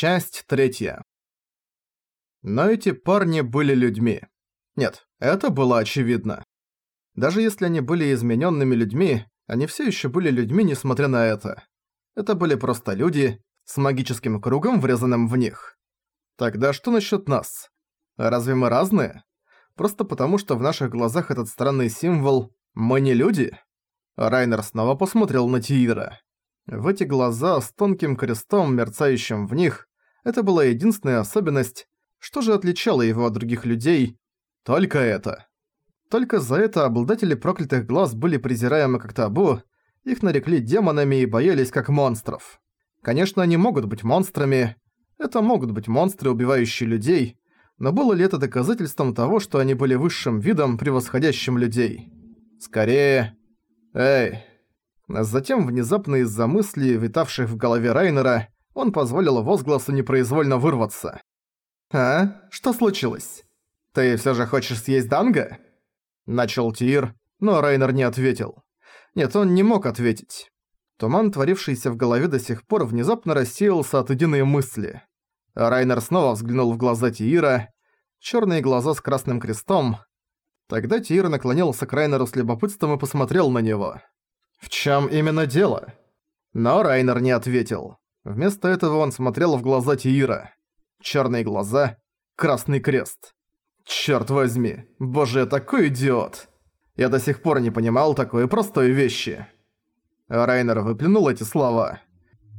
Часть третья. Но эти парни были людьми. Нет, это было очевидно. Даже если они были измененными людьми, они все еще были людьми, несмотря на это. Это были просто люди с магическим кругом, врезанным в них. Тогда что насчет нас? Разве мы разные? Просто потому, что в наших глазах этот странный символ «мы не люди»? Райнер снова посмотрел на Тиира. В эти глаза с тонким крестом, мерцающим в них, это была единственная особенность, что же отличало его от других людей? Только это. Только за это обладатели проклятых глаз были презираемы как табу, их нарекли демонами и боялись как монстров. Конечно, они могут быть монстрами, это могут быть монстры, убивающие людей, но было ли это доказательством того, что они были высшим видом, превосходящим людей? Скорее... Эй, Затем, внезапно из-за мыслей, витавших в голове Райнера, он позволил возгласу непроизвольно вырваться. «А? Что случилось? Ты всё же хочешь съесть Данга?» Начал Тир, но Райнер не ответил. Нет, он не мог ответить. Туман, творившийся в голове до сих пор, внезапно рассеялся от единой мысли. Райнер снова взглянул в глаза Тиира, чёрные глаза с красным крестом. Тогда Тиир наклонился к Райнеру с любопытством и посмотрел на него. В чем именно дело? Но Райнер не ответил. Вместо этого он смотрел в глаза Тиира. Черные глаза, красный крест. Черт возьми, боже, я такой идиот. Я до сих пор не понимал такой простой вещи. Райнер выплюнул эти слова.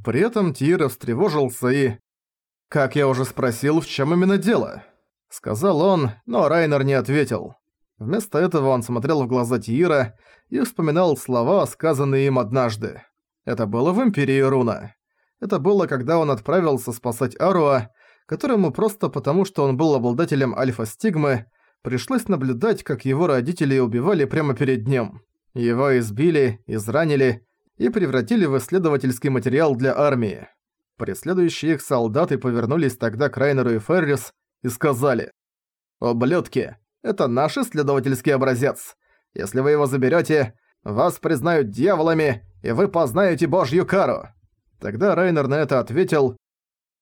При этом Тиира встревожился и... «Как я уже спросил, в чем именно дело?» Сказал он, но Райнер не ответил. Вместо этого он смотрел в глаза Тиира и вспоминал слова, сказанные им однажды. Это было в Империи Руна. Это было, когда он отправился спасать Аруа, которому просто потому, что он был обладателем альфа-стигмы, пришлось наблюдать, как его родители убивали прямо перед ним. Его избили, изранили и превратили в исследовательский материал для армии. Преследующие их солдаты повернулись тогда к Райнеру и Феррис и сказали «Ублюдки, это наш исследовательский образец. Если вы его заберете, вас признают дьяволами, и вы познаете божью кару». Тогда Райнер на это ответил,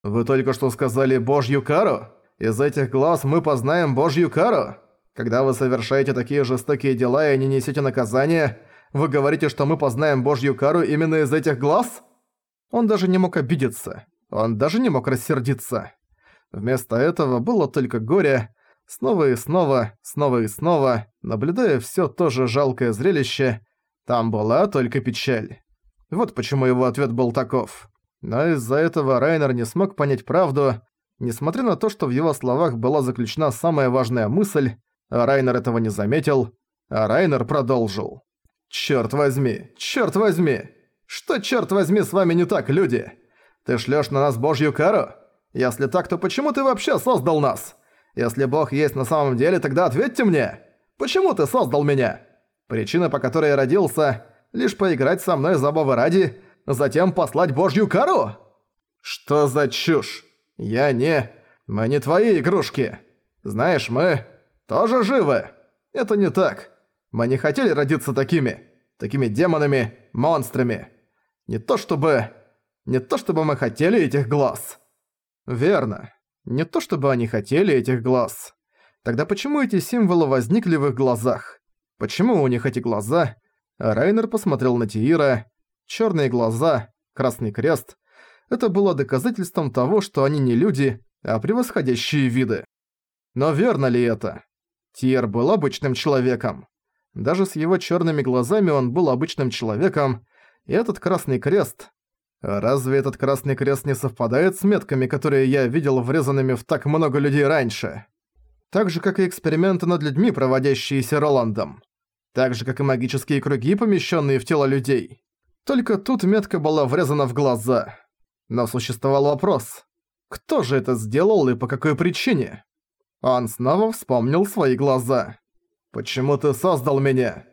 «Вы только что сказали божью кару? Из этих глаз мы познаем божью кару? Когда вы совершаете такие жестокие дела и не несете наказания, вы говорите, что мы познаем божью кару именно из этих глаз?» Он даже не мог обидеться. Он даже не мог рассердиться. Вместо этого было только горе, Снова и снова, снова и снова, наблюдая всё то же жалкое зрелище, там была только печаль. Вот почему его ответ был таков. Но из-за этого Райнер не смог понять правду, несмотря на то, что в его словах была заключена самая важная мысль, а Райнер этого не заметил, а Райнер продолжил. «Чёрт возьми, чёрт возьми! Что, чёрт возьми, с вами не так, люди? Ты шлёшь на нас божью кару? Если так, то почему ты вообще создал нас? Если Бог есть на самом деле, тогда ответьте мне. Почему ты создал меня? Причина, по которой я родился, лишь поиграть со мной забавы ради, затем послать Божью кару? Что за чушь? Я не... Мы не твои игрушки. Знаешь, мы тоже живы. Это не так. Мы не хотели родиться такими. Такими демонами, монстрами. Не то чтобы... Не то чтобы мы хотели этих глаз. Верно. Не то чтобы они хотели этих глаз. Тогда почему эти символы возникли в их глазах? Почему у них эти глаза? Райнер посмотрел на Тиира. Черные глаза, красный крест. Это было доказательством того, что они не люди, а превосходящие виды. Но верно ли это? Тиер был обычным человеком. Даже с его черными глазами он был обычным человеком, и этот красный крест Разве этот красный крест не совпадает с метками, которые я видел врезанными в так много людей раньше? Так же, как и эксперименты над людьми, проводящиеся Роландом. Так же, как и магические круги, помещенные в тело людей. Только тут метка была врезана в глаза. Но существовал вопрос. Кто же это сделал и по какой причине? Он снова вспомнил свои глаза. «Почему ты создал меня?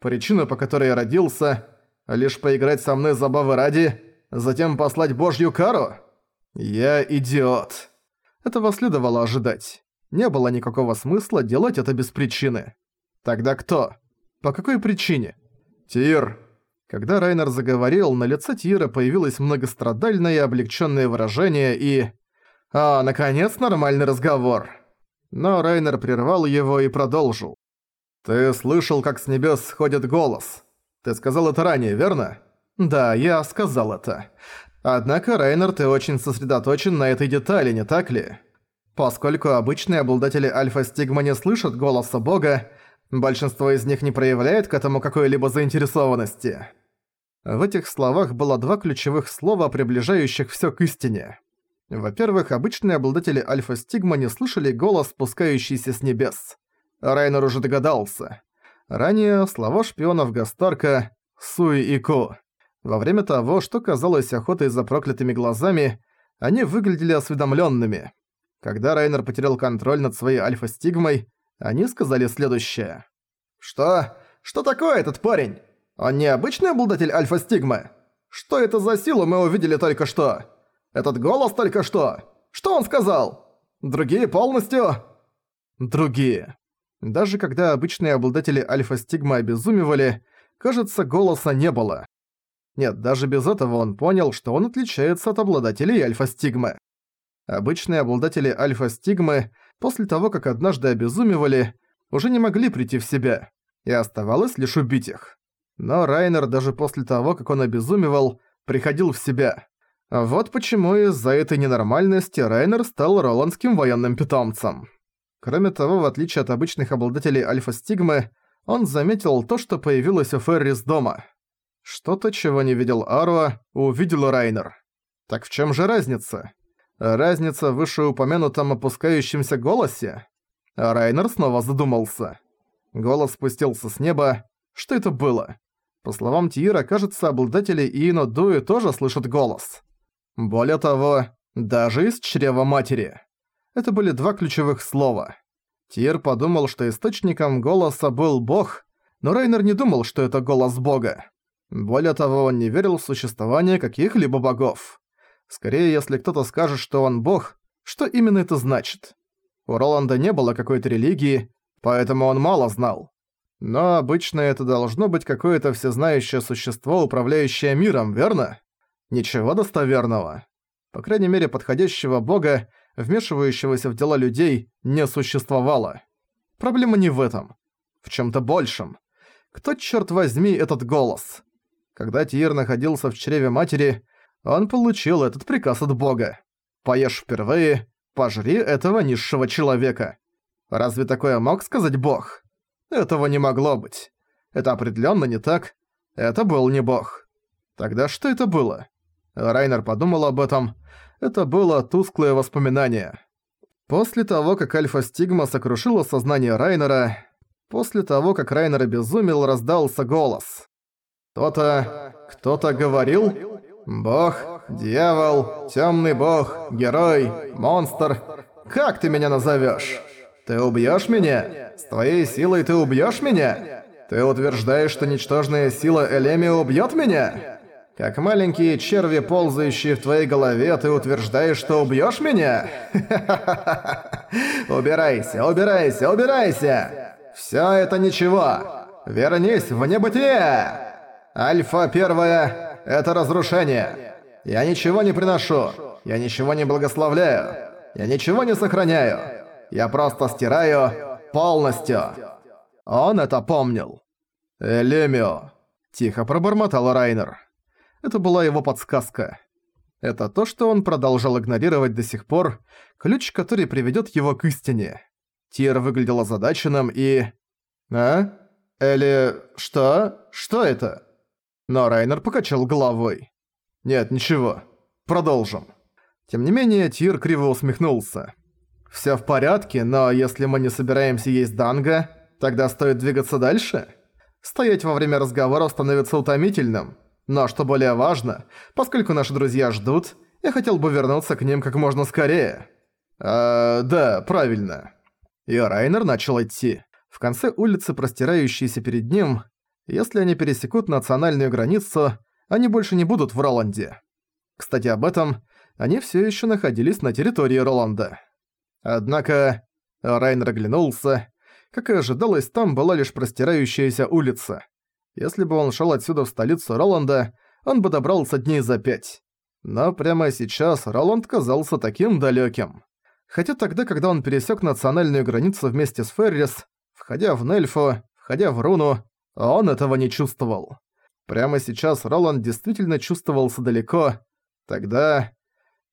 Причина, по которой я родился, лишь поиграть со мной забавы ради...» затем послать божью кару? Я идиот. Этого следовало ожидать. Не было никакого смысла делать это без причины. Тогда кто? По какой причине? Тир. Когда Райнер заговорил, на лице Тира появилось многострадальное и облегченное выражение и... «А, наконец, нормальный разговор!» Но Райнер прервал его и продолжил. «Ты слышал, как с небес сходит голос. Ты сказал это ранее, верно?» «Да, я сказал это. Однако, Райнер, ты очень сосредоточен на этой детали, не так ли? Поскольку обычные обладатели альфа-стигма не слышат голоса Бога, большинство из них не проявляет к этому какой-либо заинтересованности». В этих словах было два ключевых слова, приближающих всё к истине. Во-первых, обычные обладатели альфа-стигма не слышали голос, спускающийся с небес. Райнер уже догадался. Ранее слова шпионов Гастарка «Суи и Ко». Во время того, что казалось охотой за проклятыми глазами, они выглядели осведомленными. Когда Райнер потерял контроль над своей альфа-стигмой, они сказали следующее. «Что? Что такое этот парень? Он не обычный обладатель альфа-стигмы? Что это за силу мы увидели только что? Этот голос только что? Что он сказал? Другие полностью...» Другие. Даже когда обычные обладатели альфа-стигмы обезумевали, кажется, голоса не было. Нет, даже без этого он понял, что он отличается от обладателей альфа-стигмы. Обычные обладатели альфа-стигмы, после того, как однажды обезумевали, уже не могли прийти в себя, и оставалось лишь убить их. Но Райнер даже после того, как он обезумевал, приходил в себя. Вот почему из-за этой ненормальности Райнер стал роландским военным питомцем. Кроме того, в отличие от обычных обладателей альфа-стигмы, он заметил то, что появилось у Феррис дома. Что-то, чего не видел Аруа, увидел Райнер. Так в чем же разница? Разница в вышеупомянутом опускающемся голосе? Райнер снова задумался. Голос спустился с неба. Что это было? По словам Тиира, кажется, обладатели Иино Дуи тоже слышат голос. Более того, даже из чрева матери. Это были два ключевых слова. Тир подумал, что источником голоса был Бог, но Рейнер не думал, что это голос Бога. Более того, он не верил в существование каких-либо богов. Скорее, если кто-то скажет, что он бог, что именно это значит? У Роланда не было какой-то религии, поэтому он мало знал. Но обычно это должно быть какое-то всезнающее существо, управляющее миром, верно? Ничего достоверного. По крайней мере, подходящего бога, вмешивающегося в дела людей, не существовало. Проблема не в этом. В чем то большем. Кто, черт возьми, этот голос? Когда Тиир находился в чреве матери, он получил этот приказ от бога. «Поешь впервые, пожри этого низшего человека». Разве такое мог сказать бог? Этого не могло быть. Это определенно не так. Это был не бог. Тогда что это было? Райнер подумал об этом. Это было тусклое воспоминание. После того, как Альфа-Стигма сокрушила сознание Райнера, после того, как Райнер обезумел, раздался голос. Кто-то... кто-то говорил? Бог, дьявол, темный бог, герой, монстр. Как ты меня назовешь? Ты убьешь меня? С твоей силой ты убьешь меня? Ты утверждаешь, что ничтожная сила Элеми убьет меня? Как маленькие черви, ползающие в твоей голове, ты утверждаешь, что убьешь меня? Убирайся, убирайся, убирайся! Все это ничего. Вернись в небытие! Альфа первая — это разрушение. Я ничего не приношу. Я ничего не благословляю. Я ничего не сохраняю. Я просто стираю полностью. Он это помнил. Элемио. Тихо пробормотал Райнер. Это была его подсказка. Это то, что он продолжал игнорировать до сих пор, ключ, который приведет его к истине. Тир выглядел озадаченным и... «А? Или... что? Что это?» Но Райнер покачал головой. «Нет, ничего. Продолжим». Тем не менее, Тир криво усмехнулся. Всё в порядке, но если мы не собираемся есть данго, тогда стоит двигаться дальше? Стоять во время разговора становится утомительным. Но что более важно, поскольку наши друзья ждут, я хотел бы вернуться к ним как можно скорее. А, да, правильно. И Райнер начал идти. В конце улицы, простирающейся перед ним, если они пересекут национальную границу, они больше не будут в Роланде. Кстати, об этом они все еще находились на территории Роланда. Однако Райнер оглянулся. Как и ожидалось, там была лишь простирающаяся улица. Если бы он шел отсюда в столицу Роланда, он бы добрался дней за пять. Но прямо сейчас Роланд казался таким далеким. Хотя тогда, когда он пересек национальную границу вместе с Феррис, входя в Нельфу, входя в Руну, он этого не чувствовал. Прямо сейчас Роланд действительно чувствовался далеко. Тогда...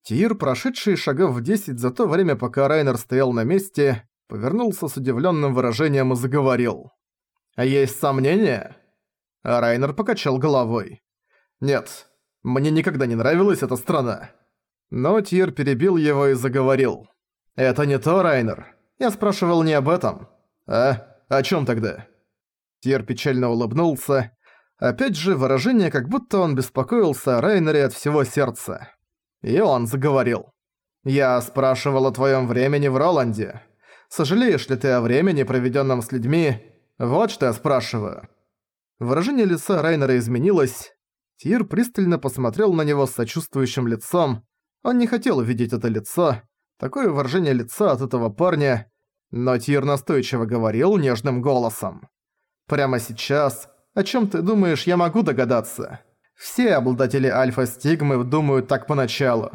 Тир, прошедший шагов в десять за то время, пока Райнер стоял на месте, повернулся с удивленным выражением и заговорил. «А есть сомнения?» А Райнер покачал головой. «Нет, мне никогда не нравилась эта страна». Но Тир перебил его и заговорил. «Это не то, Райнер. Я спрашивал не об этом. А? О чем тогда?» Тир печально улыбнулся. Опять же, выражение, как будто он беспокоился о Райнере от всего сердца. И он заговорил. «Я спрашивал о твоем времени в Роланде. Сожалеешь ли ты о времени, проведенном с людьми? Вот что я спрашиваю». Выражение лица Райнера изменилось. Тир пристально посмотрел на него с сочувствующим лицом. Он не хотел увидеть это лицо, такое выражение лица от этого парня, но Тир настойчиво говорил нежным голосом. «Прямо сейчас, о чем ты думаешь, я могу догадаться. Все обладатели альфа-стигмы думают так поначалу,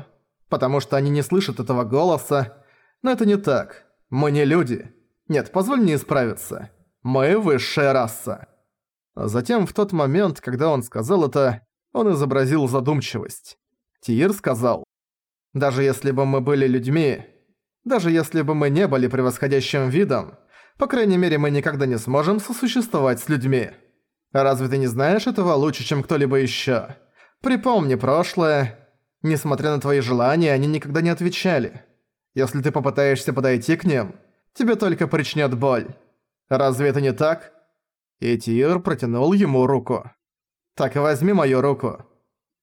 потому что они не слышат этого голоса, но это не так. Мы не люди. Нет, позволь мне исправиться. Мы высшая раса». Затем, в тот момент, когда он сказал это, он изобразил задумчивость. Тиир сказал, «Даже если бы мы были людьми, даже если бы мы не были превосходящим видом, по крайней мере, мы никогда не сможем сосуществовать с людьми. Разве ты не знаешь этого лучше, чем кто-либо ещё? Припомни прошлое. Несмотря на твои желания, они никогда не отвечали. Если ты попытаешься подойти к ним, тебе только причинят боль. Разве это не так?» И протянул ему руку. «Так возьми мою руку.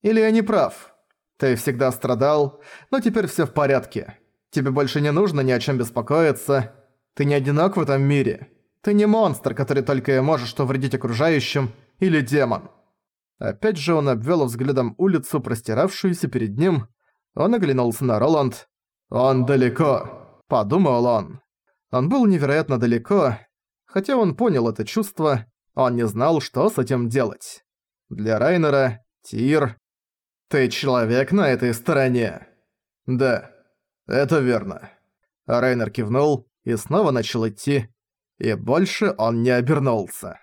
Или я не прав? Ты всегда страдал, но теперь всё в порядке. Тебе больше не нужно ни о чём беспокоиться. Ты не одинок в этом мире. Ты не монстр, который только и можешь вредить окружающим, или демон». Опять же он обвёл взглядом улицу, простиравшуюся перед ним. Он оглянулся на Роланд. «Он далеко», — подумал он. Он был невероятно далеко, Хотя он понял это чувство, он не знал, что с этим делать. Для Райнера, Тир... Ты человек на этой стороне. Да, это верно. Райнер кивнул и снова начал идти, и больше он не обернулся.